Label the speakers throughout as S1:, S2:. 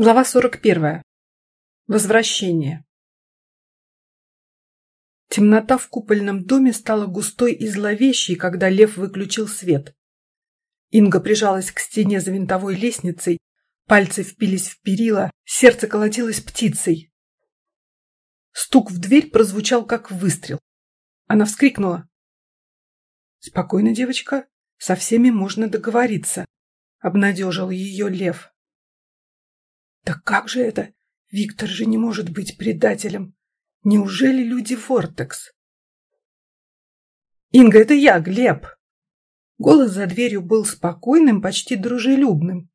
S1: Глава 41. Возвращение. Темнота в купольном доме стала густой и зловещей, когда лев выключил свет. Инга прижалась к стене за винтовой лестницей, пальцы впились в перила, сердце колотилось птицей. Стук в дверь прозвучал, как выстрел. Она вскрикнула. «Спокойно, девочка, со всеми можно договориться», — обнадежил ее лев. Так как же это? Виктор же не может быть предателем. Неужели люди Вортекс? Инга, это я, Глеб. Голос за дверью был спокойным, почти дружелюбным.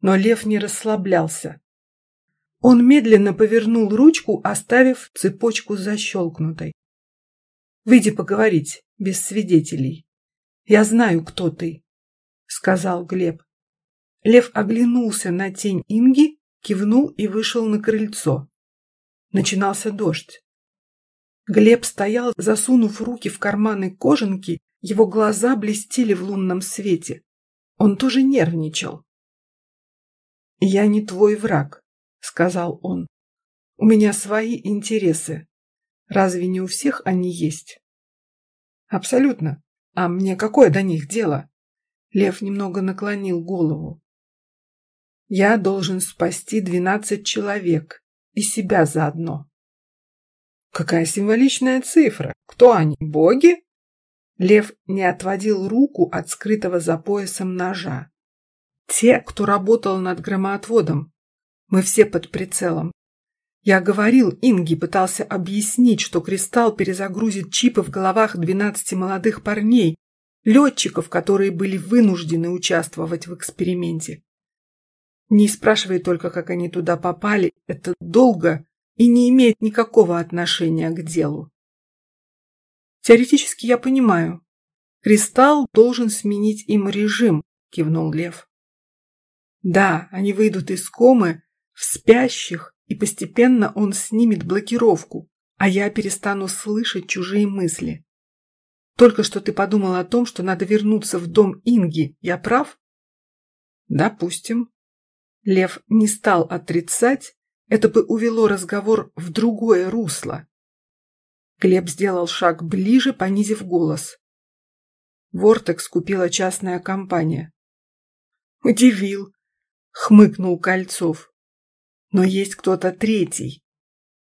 S1: Но лев не расслаблялся. Он медленно повернул ручку, оставив цепочку защелкнутой. «Выйди поговорить, без свидетелей. Я знаю, кто ты», — сказал Глеб. Лев оглянулся на тень Инги кивнул и вышел на крыльцо. Начинался дождь. Глеб стоял, засунув руки в карманы кожанки, его глаза блестели в лунном свете. Он тоже нервничал. «Я не твой враг», — сказал он. «У меня свои интересы. Разве не у всех они есть?» «Абсолютно. А мне какое до них дело?» Лев немного наклонил голову. Я должен спасти двенадцать человек и себя заодно. Какая символичная цифра! Кто они, боги? Лев не отводил руку от скрытого за поясом ножа. Те, кто работал над громоотводом. Мы все под прицелом. Я говорил, Инги пытался объяснить, что кристалл перезагрузит чипы в головах двенадцати молодых парней, летчиков, которые были вынуждены участвовать в эксперименте. Не спрашивай только, как они туда попали, это долго и не имеет никакого отношения к делу. Теоретически я понимаю. Кристалл должен сменить им режим, кивнул Лев. Да, они выйдут из комы в спящих, и постепенно он снимет блокировку, а я перестану слышать чужие мысли. Только что ты подумал о том, что надо вернуться в дом Инги, я прав? Допустим. Лев не стал отрицать, это бы увело разговор в другое русло. Глеб сделал шаг ближе, понизив голос. Вортекс купила частная компания. Удивил, хмыкнул Кольцов. Но есть кто-то третий.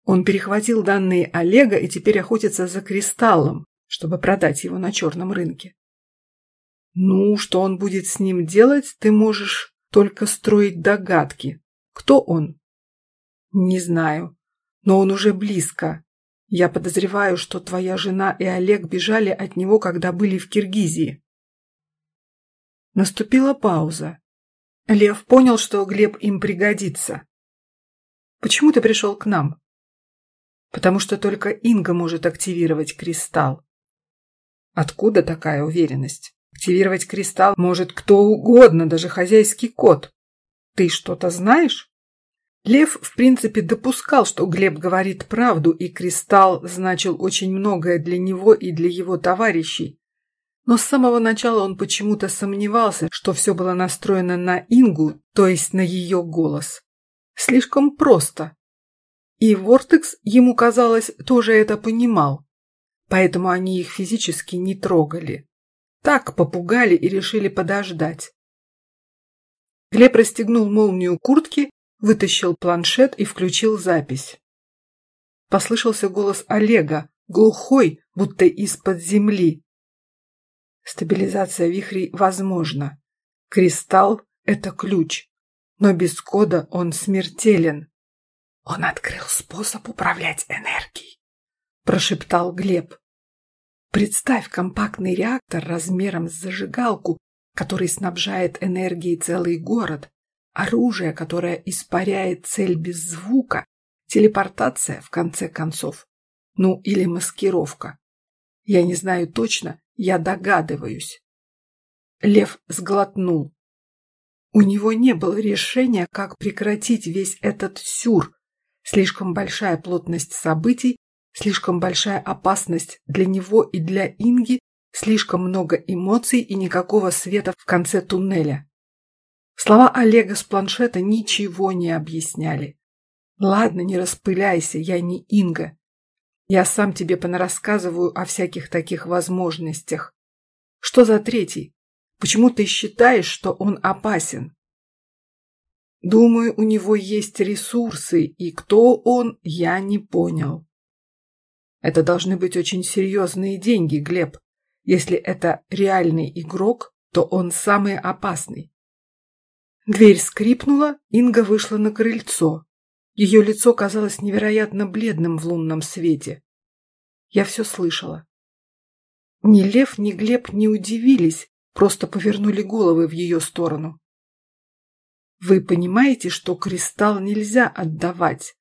S1: Он перехватил данные Олега и теперь охотится за кристаллом, чтобы продать его на черном рынке. Ну, что он будет с ним делать, ты можешь только строить догадки. Кто он? Не знаю, но он уже близко. Я подозреваю, что твоя жена и Олег бежали от него, когда были в Киргизии. Наступила пауза. Лев понял, что Глеб им пригодится. Почему ты пришел к нам? Потому что только Инга может активировать кристалл. Откуда такая уверенность? Активировать кристалл может кто угодно, даже хозяйский кот. Ты что-то знаешь? Лев, в принципе, допускал, что Глеб говорит правду, и кристалл значил очень многое для него и для его товарищей. Но с самого начала он почему-то сомневался, что все было настроено на Ингу, то есть на ее голос. Слишком просто. И Вортекс, ему казалось, тоже это понимал. Поэтому они их физически не трогали. Так попугали и решили подождать. Глеб расстегнул молнию куртки, вытащил планшет и включил запись. Послышался голос Олега, глухой, будто из-под земли. Стабилизация вихрей возможна. Кристалл — это ключ, но без кода он смертелен. Он открыл способ управлять энергией, прошептал Глеб. Представь компактный реактор размером с зажигалку, который снабжает энергией целый город, оружие, которое испаряет цель без звука, телепортация, в конце концов. Ну, или маскировка. Я не знаю точно, я догадываюсь. Лев сглотнул. У него не было решения, как прекратить весь этот сюр. Слишком большая плотность событий Слишком большая опасность для него и для Инги, слишком много эмоций и никакого света в конце туннеля. Слова Олега с планшета ничего не объясняли. Ладно, не распыляйся, я не Инга. Я сам тебе понарассказываю о всяких таких возможностях. Что за третий? Почему ты считаешь, что он опасен? Думаю, у него есть ресурсы, и кто он, я не понял. Это должны быть очень серьезные деньги, Глеб. Если это реальный игрок, то он самый опасный. Дверь скрипнула, Инга вышла на крыльцо. Ее лицо казалось невероятно бледным в лунном свете. Я все слышала. Ни Лев, ни Глеб не удивились, просто повернули головы в ее сторону. Вы понимаете, что кристалл нельзя отдавать?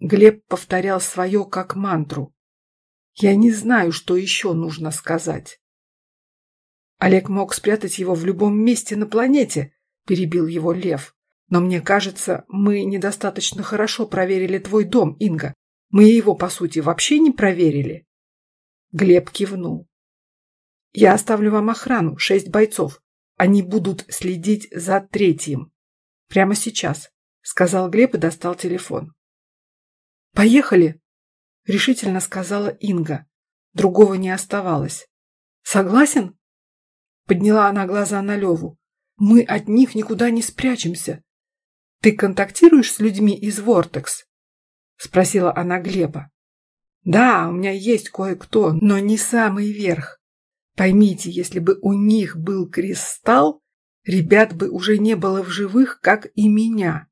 S1: Глеб повторял свое как мантру. Я не знаю, что еще нужно сказать. Олег мог спрятать его в любом месте на планете, перебил его Лев. Но мне кажется, мы недостаточно хорошо проверили твой дом, Инга. Мы его, по сути, вообще не проверили. Глеб кивнул. Я оставлю вам охрану, шесть бойцов. Они будут следить за третьим. Прямо сейчас, сказал Глеб и достал телефон. Поехали, решительно сказала Инга. Другого не оставалось. Согласен? Подняла она глаза на Леву. Мы от них никуда не спрячемся. Ты контактируешь с людьми из Вортекс? Спросила она Глеба. Да, у меня есть кое-кто, но не самый верх. Поймите, если бы у них был кристалл, Ребят бы уже не было в живых, как и меня.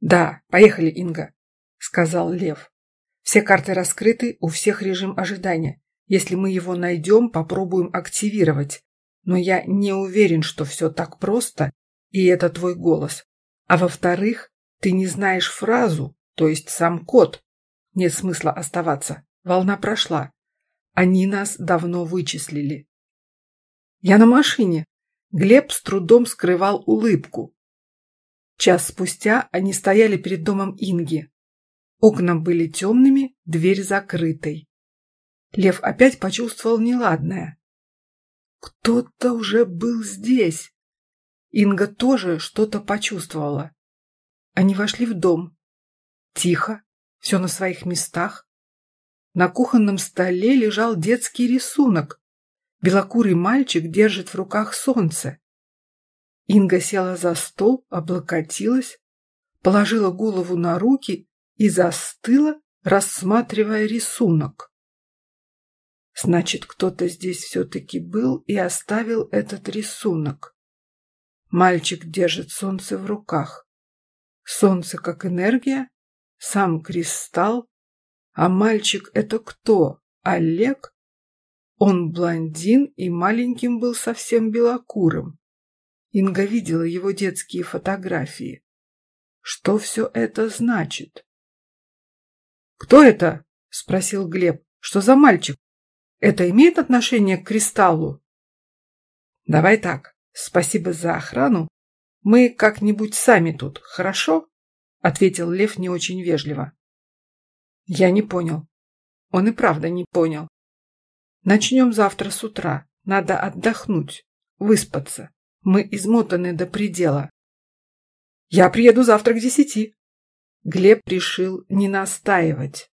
S1: Да, поехали, Инга, сказал Лев. Все карты раскрыты, у всех режим ожидания. Если мы его найдем, попробуем активировать. Но я не уверен, что все так просто, и это твой голос. А во-вторых, ты не знаешь фразу, то есть сам код. Нет смысла оставаться. Волна прошла. Они нас давно вычислили. Я на машине, Глеб с трудом скрывал улыбку. Час спустя они стояли перед домом Инги. Окна были темными, дверь закрытой. Лев опять почувствовал неладное. Кто-то уже был здесь. Инга тоже что-то почувствовала. Они вошли в дом. Тихо, все на своих местах. На кухонном столе лежал детский рисунок. Белокурый мальчик держит в руках солнце. Инга села за стол, облокотилась, положила голову на руки и застыла, рассматривая рисунок. Значит, кто-то здесь все-таки был и оставил этот рисунок. Мальчик держит солнце в руках. Солнце как энергия, сам кристалл. А мальчик это кто? Олег? Он блондин и маленьким был совсем белокурым. Инга видела его детские фотографии. Что все это значит? «Кто это?» – спросил Глеб. «Что за мальчик? Это имеет отношение к кристаллу?» «Давай так. Спасибо за охрану. Мы как-нибудь сами тут, хорошо?» – ответил Лев не очень вежливо. Я не понял. Он и правда не понял. Начнем завтра с утра. Надо отдохнуть, выспаться. Мы измотаны до предела. Я приеду завтра к десяти. Глеб решил не настаивать.